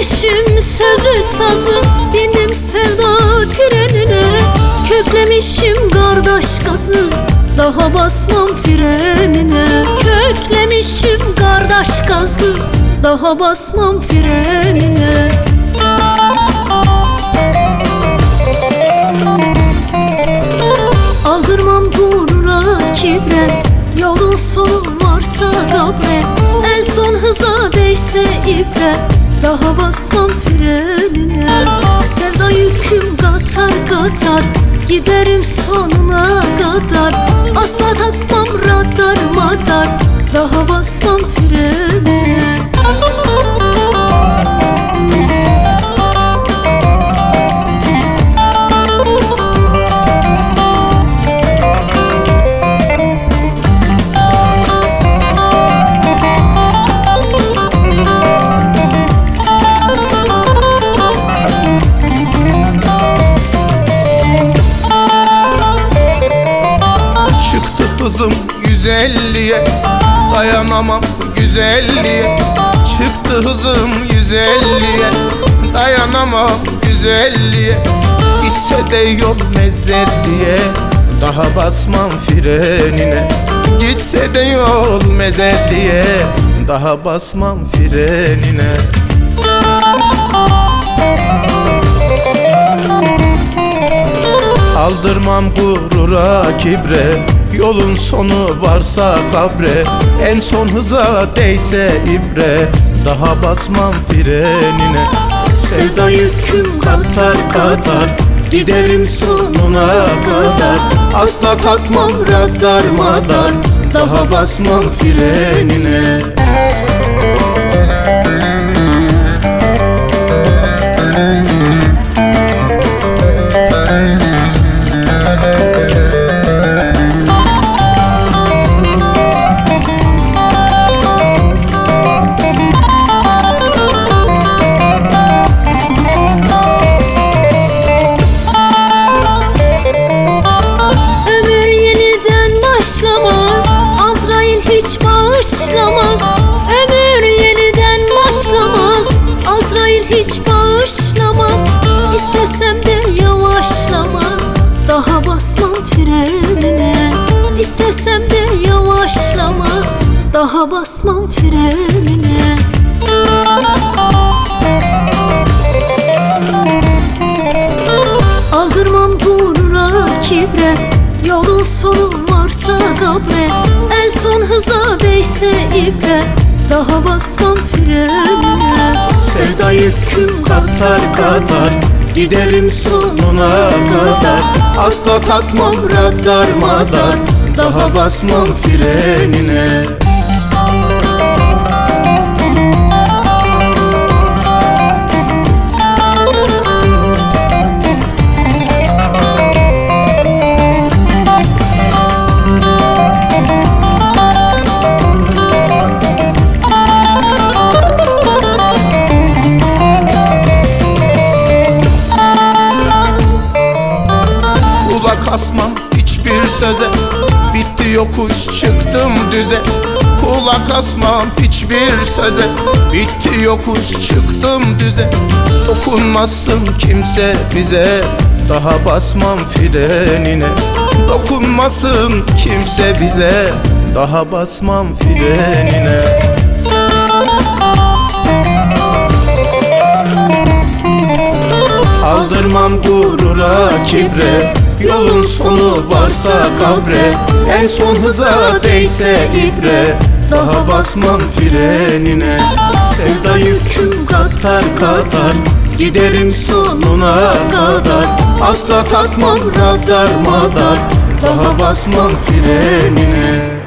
Yüklemişim sözü sazı Bindim sevda trenine. Köklemişim kardeş gazı Daha basmam frenine. Köklemişim kardeş gazı Daha basmam frenine. Aldırmam gurura kibre Yolun sonu varsa kabre. En son hıza değse ibre Daha Giderim sonuna kadar. Asla takmam Hızım 150'ye Dayanamam güzelliğe. Çıktı hızım 150'ye Dayanamam güzelliğe. Gitse de yol mezarliğe Daha basmam frenine. Gitse de yol mezarliğe Daha basmam frenine. Aldırmam gurura kibre Yolun sonu varsa kabre En son hıza değse ibre Daha basmam frenine. Sevda yüküm katar katar Giderim sonuna kadar. Asla takmam radar madar Daha basmam frenine Daha basmam frenine. Aldırmam gurura kibre. Yolun sonu varsa kabre En son hıza değse ibre. Daha basmam frenine. Sevda yüküm katar katar Giderim sonuna kadar. Asla takmam radar madar Daha basmam frenine yokuş çıktım düze. Kulak asmam hiçbir söze. Bitti yokuş çıktım düze. Dokunmasın kimse bize. Daha basmam frenine Dokunmasın kimse bize. Daha basmam frenine Aldırmam gurura kibre Yolun sonu varsa kabre En son hıza değse ibre Daha basmam frenine. Sevda yüküm katar katar Giderim sonuna kadar. Asla takmam radar madar Daha basmam frenine